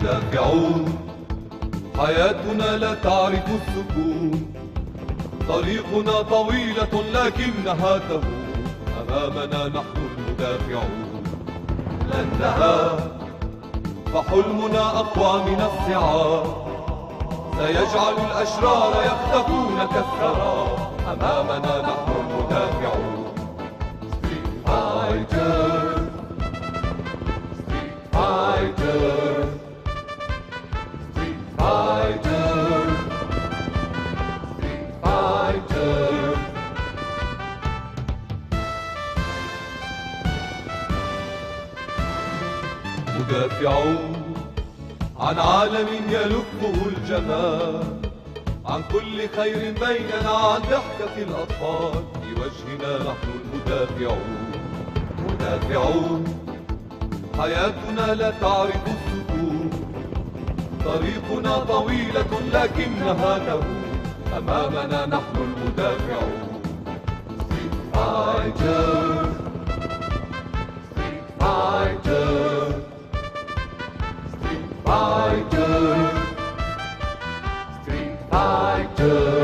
مدافعون حياتنا لا تعرف السكون. طريقنا طويلة لكنها تهون. أمامنا نحن المدافعون. لن نهاب فحلمنا أقوى من الصعاب. سيجعل الأشرار يختفون كالثرى. أمامنا مدافعون عن عالم يلفه الجمال عن كل خير بيننا عن ضحكة الأطفال. في وجهنا نحن المدافعون مدافعون. حياتنا لا تعرف السكون. طريقنا طويلة لكنها تهون. أمامنا نحن المدافعون. Street Fighter. Street Fighter. Street Fighter. Street Fighter.